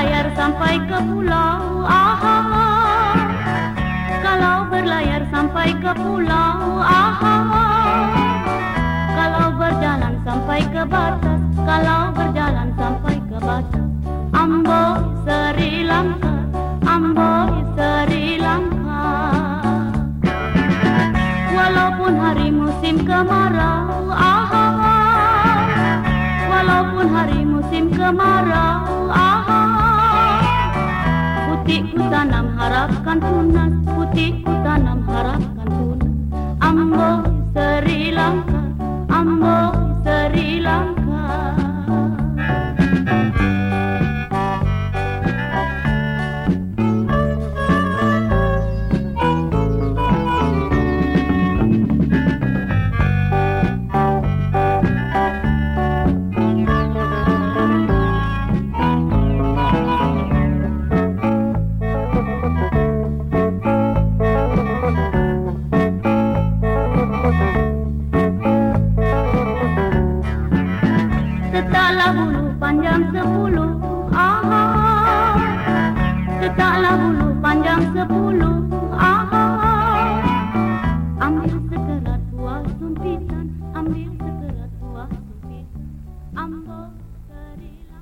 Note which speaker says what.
Speaker 1: berlayar sampai ke pulau. Aha. Kalau berlayar sampai ke pulau aha. Kalau berjalan sampai ke batas Kalau berjalan sampai ke batas. Amboi Sri Lanka Amboi Sri Lanka Walaupun hari musim kemarau aha. Walaupun hari musim kemarau Putih ku tanam harapkan tunas Putih ku tanam harapkan tunas Amboi Sri Setaklah bulu panjang sepuluh ah, Setaklah bulu panjang sepuluh